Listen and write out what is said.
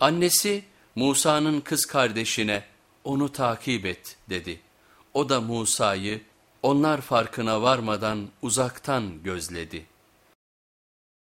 Annesi Musa'nın kız kardeşine onu takip et dedi. O da Musa'yı onlar farkına varmadan uzaktan gözledi.''